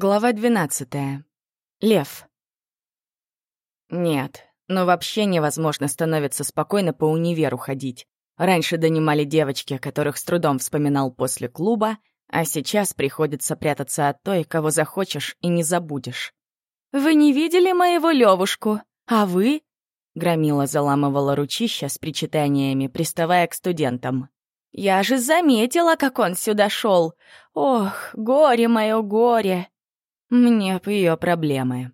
Глава 12. Лев. Нет, ну вообще невозможно становиться спокойно по универу ходить. Раньше донимали девочки, которых с трудом вспоминал после клуба, а сейчас приходится прятаться от той, кого захочешь и не забудешь. «Вы не видели моего Левушку? А вы?» Громила заламывала ручища с причитаниями, приставая к студентам. «Я же заметила, как он сюда шел. Ох, горе мое горе!» Мне б ее проблемы.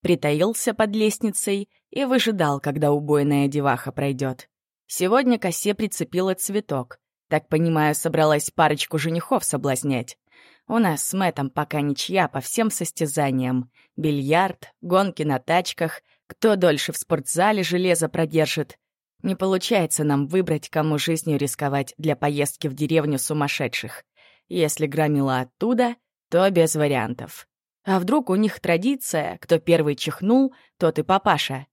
Притаился под лестницей и выжидал, когда убойная деваха пройдет. Сегодня косе прицепила цветок. Так понимаю, собралась парочку женихов соблазнять. У нас с Мэтом пока ничья по всем состязаниям. Бильярд, гонки на тачках, кто дольше в спортзале железо продержит. Не получается нам выбрать, кому жизнью рисковать для поездки в деревню сумасшедших. Если громила оттуда, то без вариантов. А вдруг у них традиция, кто первый чихнул, тот и папаша?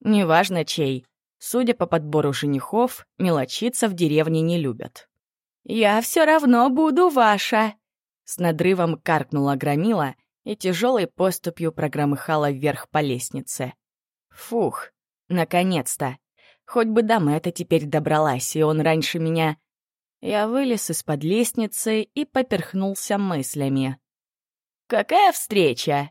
Неважно чей. Судя по подбору женихов, мелочиться в деревне не любят. «Я все равно буду ваша!» С надрывом каркнула громила и тяжелой поступью прогромыхала вверх по лестнице. Фух, наконец-то! Хоть бы до Мэтта теперь добралась, и он раньше меня... Я вылез из-под лестницы и поперхнулся мыслями. «Какая встреча?»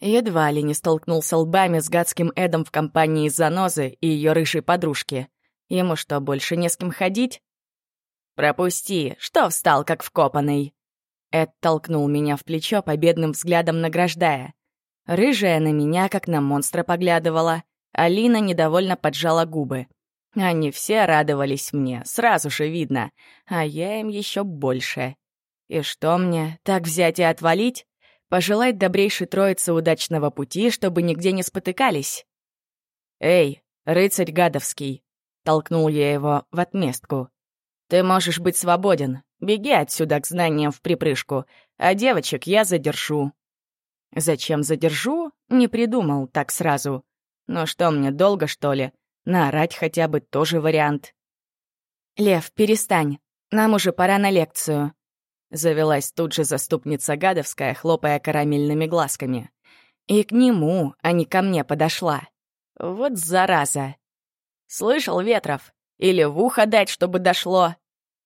Едва ли не столкнулся лбами с гадским Эдом в компании Занозы и ее рыжей подружки. Ему что, больше не с кем ходить? «Пропусти, что встал, как вкопанный?» Эд толкнул меня в плечо, победным взглядом награждая. Рыжая на меня, как на монстра, поглядывала. Алина недовольно поджала губы. Они все радовались мне, сразу же видно, а я им еще больше. И что мне, так взять и отвалить? Пожелать добрейшей троице удачного пути, чтобы нигде не спотыкались. «Эй, рыцарь гадовский!» — толкнул я его в отместку. «Ты можешь быть свободен. Беги отсюда к знаниям в припрыжку, а девочек я задержу». Зачем задержу? Не придумал так сразу. Но что мне, долго, что ли? Наорать хотя бы тоже вариант. «Лев, перестань. Нам уже пора на лекцию», Завелась тут же заступница Гадовская, хлопая карамельными глазками. И к нему, а не ко мне подошла. Вот зараза. «Слышал, Ветров? Или в ухо дать, чтобы дошло?»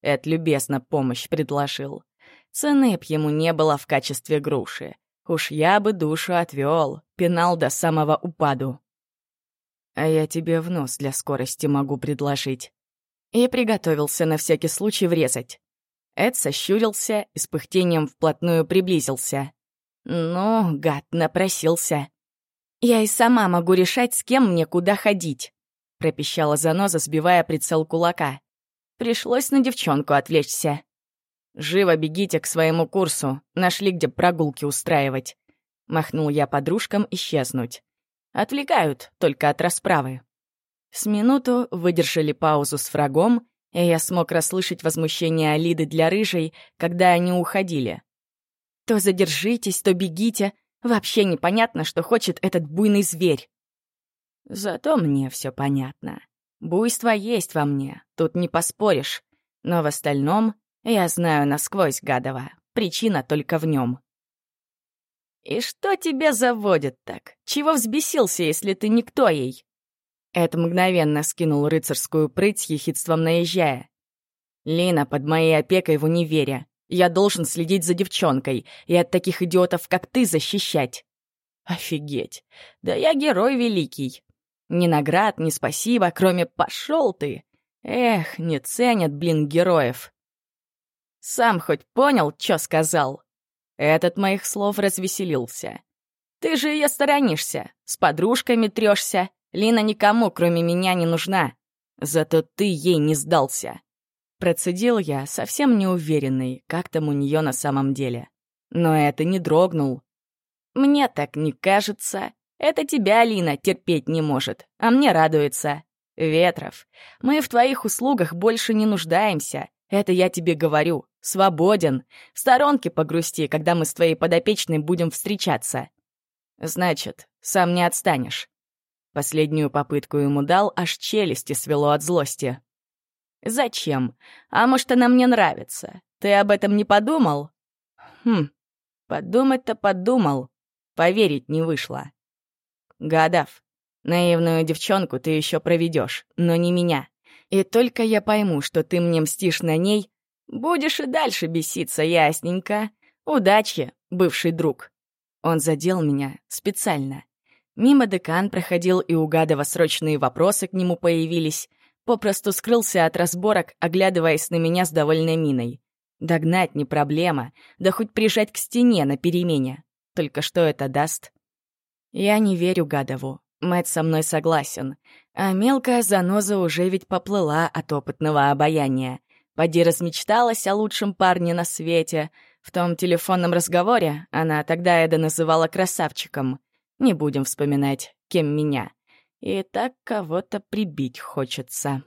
Эд любезно помощь предложил. Цены б ему не было в качестве груши. Уж я бы душу отвел, пинал до самого упаду. А я тебе в нос для скорости могу предложить. И приготовился на всякий случай врезать. Эд сощурился и с пыхтением вплотную приблизился. Ну, гад, напросился. «Я и сама могу решать, с кем мне куда ходить», — пропищала заноза, сбивая прицел кулака. Пришлось на девчонку отвлечься. «Живо бегите к своему курсу, нашли, где прогулки устраивать». Махнул я подружкам исчезнуть. Отвлекают только от расправы. С минуту выдержали паузу с врагом и я смог расслышать возмущение Алиды для рыжей, когда они уходили. «То задержитесь, то бегите. Вообще непонятно, что хочет этот буйный зверь». Зато мне все понятно. Буйство есть во мне, тут не поспоришь. Но в остальном я знаю насквозь Гадова. Причина только в нем. «И что тебя заводит так? Чего взбесился, если ты никто ей?» Эд мгновенно скинул рыцарскую прыть с ехидством наезжая. «Лина под моей опекой в универе. Я должен следить за девчонкой и от таких идиотов, как ты, защищать». «Офигеть! Да я герой великий. Ни наград, ни спасибо, кроме «пошел ты». Эх, не ценят, блин, героев. Сам хоть понял, что сказал? Этот моих слов развеселился. Ты же ее сторонишься, с подружками трешься, Лина никому, кроме меня, не нужна. Зато ты ей не сдался. Процедил я, совсем неуверенный, как там у нее на самом деле. Но это не дрогнул. Мне так не кажется. Это тебя, Лина, терпеть не может, а мне радуется. Ветров, мы в твоих услугах больше не нуждаемся. Это я тебе говорю. Свободен. В сторонке погрусти, когда мы с твоей подопечной будем встречаться. Значит, сам не отстанешь. Последнюю попытку ему дал, аж челюсти свело от злости. «Зачем? А может, она мне нравится? Ты об этом не подумал?» «Хм, Подумать-то подумал, поверить не вышло. Гадав, наивную девчонку ты еще проведешь, но не меня. И только я пойму, что ты мне мстишь на ней, будешь и дальше беситься, ясненько. Удачи, бывший друг. Он задел меня специально. Мимо декан проходил, и у срочные вопросы к нему появились. Попросту скрылся от разборок, оглядываясь на меня с довольной миной. Догнать не проблема, да хоть прижать к стене на перемене. Только что это даст? Я не верю Гадову. Мэтт со мной согласен. А мелкая заноза уже ведь поплыла от опытного обаяния. Поди размечталась о лучшем парне на свете. В том телефонном разговоре она тогда Эда называла красавчиком — не будем вспоминать, кем меня. И так кого-то прибить хочется.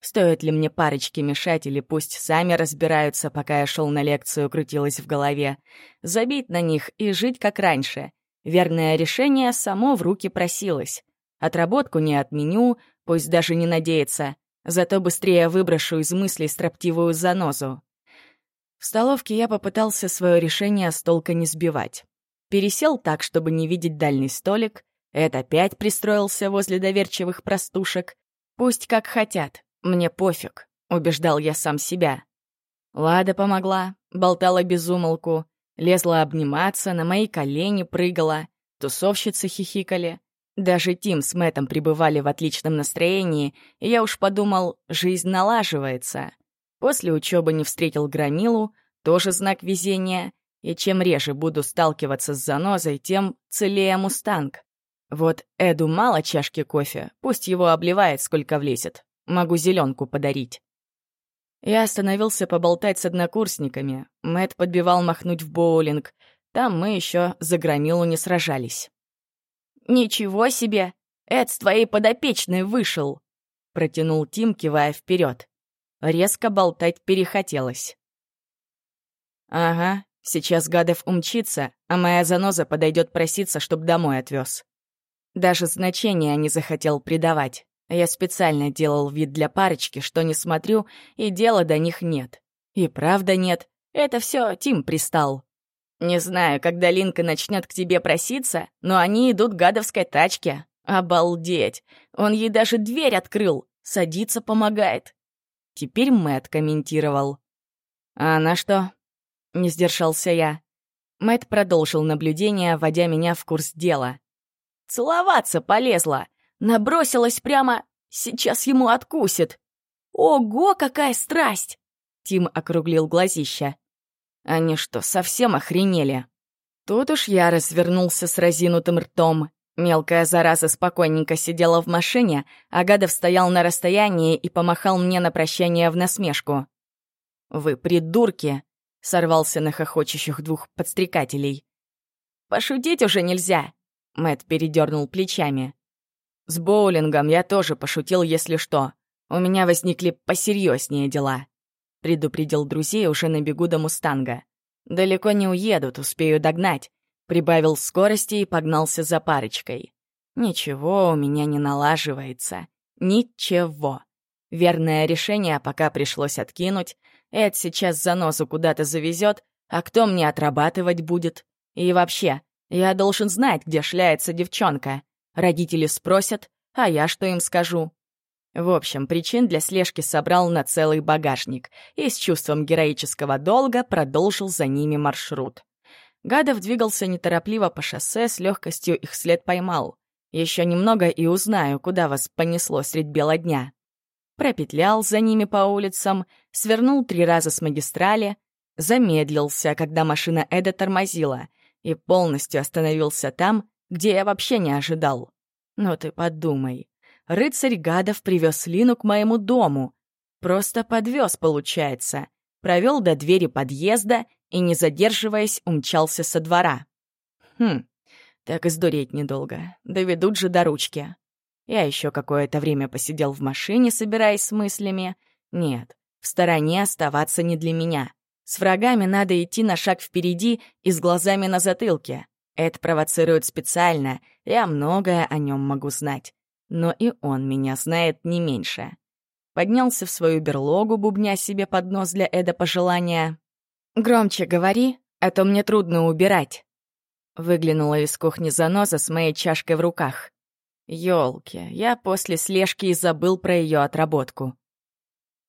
Стоит ли мне парочки мешать, или пусть сами разбираются, пока я шел на лекцию, крутилась в голове. Забить на них и жить как раньше. Верное решение само в руки просилось. Отработку не отменю, пусть даже не надеется. Зато быстрее выброшу из мыслей строптивую занозу. В столовке я попытался свое решение с толка не сбивать. Пересел так, чтобы не видеть дальний столик. Эд опять пристроился возле доверчивых простушек. Пусть как хотят, мне пофиг, убеждал я сам себя. Лада помогла, болтала без умолку, лезла обниматься, на мои колени прыгала, тусовщицы хихикали. Даже Тим с Мэттом пребывали в отличном настроении, и я уж подумал, жизнь налаживается. После учебы не встретил Громилу, тоже знак везения, и чем реже буду сталкиваться с занозой, тем целее мустанг. Вот Эду мало чашки кофе, пусть его обливает, сколько влезет. Могу зеленку подарить. Я остановился поболтать с однокурсниками. Мэт подбивал махнуть в боулинг. Там мы еще за громилу не сражались. «Ничего себе! Эд с твоей подопечной вышел!» Протянул Тим, кивая вперед. Резко болтать перехотелось. «Ага, Сейчас Гадов умчится, а моя заноза подойдет проситься, чтоб домой отвез. Даже значения не захотел придавать. Я специально делал вид для парочки, что не смотрю, и дела до них нет. И правда нет. Это все Тим пристал. Не знаю, когда Линка начнет к тебе проситься, но они идут к гадовской тачке. Обалдеть! Он ей даже дверь открыл, садиться помогает. Теперь Мэт комментировал. А она что, не сдержался я. Мэт продолжил наблюдение, вводя меня в курс дела. «Целоваться полезла! Набросилась прямо... Сейчас ему откусит! Ого, какая страсть!» Тим округлил глазища. «Они что, совсем охренели?» Тут уж я развернулся с разинутым ртом. Мелкая зараза спокойненько сидела в машине, а Гадов стоял на расстоянии и помахал мне на прощание в насмешку. «Вы придурки!» — сорвался на хохочущих двух подстрекателей. «Пошутить уже нельзя!» — Мэт передернул плечами. «С боулингом я тоже пошутил, если что. У меня возникли посерьезнее дела», — предупредил друзей уже на бегу до «Мустанга». «Далеко не уедут, успею догнать», — прибавил скорости и погнался за парочкой. «Ничего у меня не налаживается. Ничего. Верное решение пока пришлось откинуть, Эд сейчас заносу куда-то завезет, а кто мне отрабатывать будет? И вообще, я должен знать, где шляется девчонка. Родители спросят, а я что им скажу? В общем, причин для слежки собрал на целый багажник и с чувством героического долга продолжил за ними маршрут. Гадов двигался неторопливо по шоссе, с легкостью их след поймал. Еще немного и узнаю, куда вас понесло средь бела дня пропетлял за ними по улицам, свернул три раза с магистрали, замедлился, когда машина Эда тормозила, и полностью остановился там, где я вообще не ожидал. Но ты подумай, рыцарь Гадов привез Лину к моему дому. Просто подвез, получается. Провел до двери подъезда и, не задерживаясь, умчался со двора. Хм, так и сдуреть недолго. Доведут же до ручки. Я еще какое-то время посидел в машине, собираясь с мыслями. Нет, в стороне оставаться не для меня. С врагами надо идти на шаг впереди и с глазами на затылке. Это провоцирует специально, я многое о нем могу знать. Но и он меня знает не меньше. Поднялся в свою берлогу, бубня себе под нос для Эда пожелания. «Громче говори, а то мне трудно убирать». Выглянула из кухни заноза с моей чашкой в руках. Ёлки, я после слежки и забыл про ее отработку.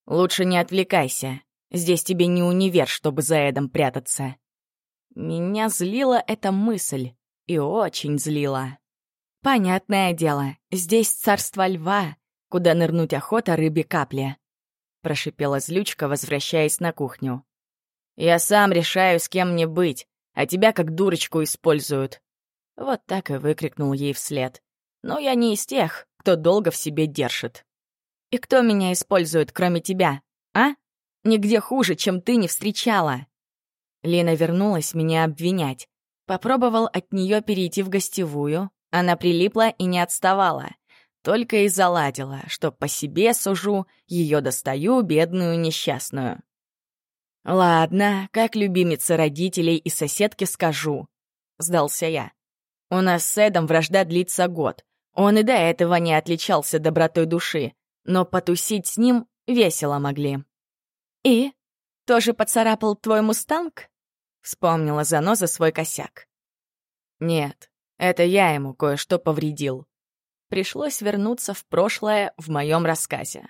«Лучше не отвлекайся. Здесь тебе не универ, чтобы за Эдом прятаться». Меня злила эта мысль. И очень злила. Понятное дело, здесь царство льва, куда нырнуть охота рыбе капли. Прошипела злючка, возвращаясь на кухню. Я сам решаю, с кем мне быть, а тебя как дурочку используют. Вот так и выкрикнул ей вслед. Но я не из тех, кто долго в себе держит. И кто меня использует, кроме тебя, а? Нигде хуже, чем ты не встречала. Лена вернулась меня обвинять. Попробовал от нее перейти в гостевую. Она прилипла и не отставала. Только и заладила, что по себе сужу, ее достаю, бедную несчастную. «Ладно, как любимица родителей и соседки скажу», — сдался я. «У нас с Эдом вражда длится год. Он и до этого не отличался добротой души, но потусить с ним весело могли». «И? Тоже поцарапал твой мустанг?» — вспомнила Заноза свой косяк. «Нет, это я ему кое-что повредил. Пришлось вернуться в прошлое в моем рассказе.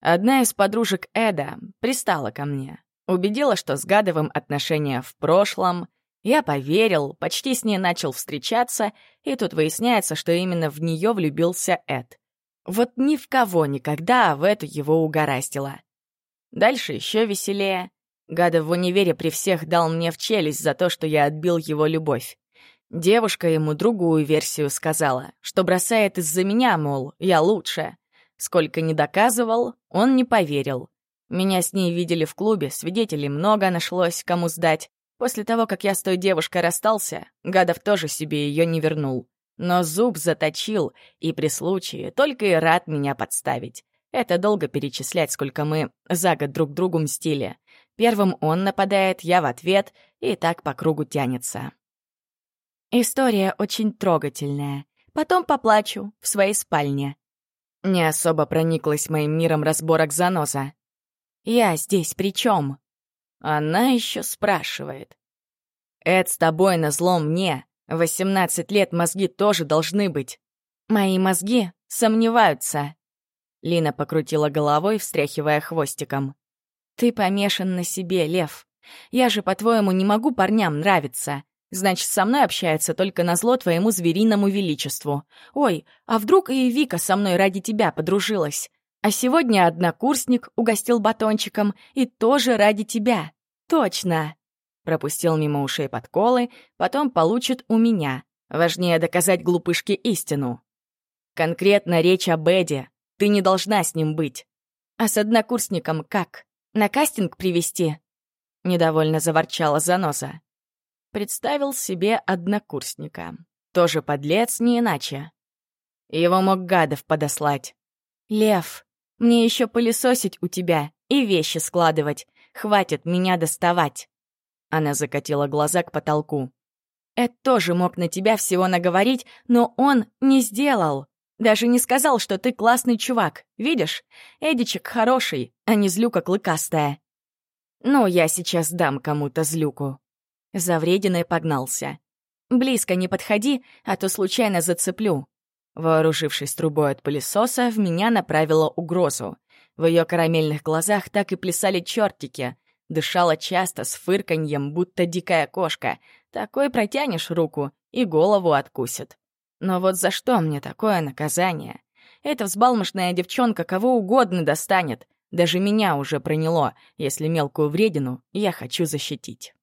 Одна из подружек Эда пристала ко мне, убедила, что с Гадовым отношения в прошлом. Я поверил, почти с ней начал встречаться, и тут выясняется, что именно в нее влюбился Эд. Вот ни в кого никогда в эту его угораздило. Дальше еще веселее. Гадов в универе при всех дал мне в челюсть за то, что я отбил его любовь. Девушка ему другую версию сказала, что бросает из-за меня, мол, я лучше. Сколько не доказывал, он не поверил. Меня с ней видели в клубе, свидетелей много нашлось, кому сдать. После того, как я с той девушкой расстался, Гадов тоже себе ее не вернул. Но зуб заточил, и при случае только и рад меня подставить. Это долго перечислять, сколько мы за год друг другу мстили. Первым он нападает, я в ответ, и так по кругу тянется. История очень трогательная. Потом поплачу в своей спальне. Не особо прониклась моим миром разборок заноза. Я здесь при чем? Она еще спрашивает. Эд с тобой на злом мне. Восемнадцать лет мозги тоже должны быть. Мои мозги сомневаются. Лина покрутила головой, встряхивая хвостиком. «Ты помешан на себе, Лев. Я же, по-твоему, не могу парням нравиться. Значит, со мной общается только на зло твоему звериному величеству. Ой, а вдруг и Вика со мной ради тебя подружилась? А сегодня однокурсник угостил батончиком и тоже ради тебя. Точно!» Пропустил мимо ушей подколы, потом получит у меня. Важнее доказать глупышке истину. Конкретно речь об Эде. Ты не должна с ним быть. А с однокурсником как? На кастинг привести? Недовольно заворчала Заноза. Представил себе однокурсника. Тоже подлец, не иначе. Его мог гадов подослать. «Лев, мне еще пылесосить у тебя и вещи складывать. Хватит меня доставать». Она закатила глаза к потолку. Эд тоже мог на тебя всего наговорить, но он не сделал. Даже не сказал, что ты классный чувак. Видишь, Эдичек хороший, а не злюка клыкастая. Ну, я сейчас дам кому-то злюку. Заврединой погнался. Близко не подходи, а то случайно зацеплю. Вооружившись трубой от пылесоса, в меня направила угрозу. В ее карамельных глазах так и плясали чертики. Дышала часто, с фырканьем, будто дикая кошка. Такой протянешь руку, и голову откусит. Но вот за что мне такое наказание? Эта взбалмошная девчонка кого угодно достанет. Даже меня уже проняло, если мелкую вредину я хочу защитить.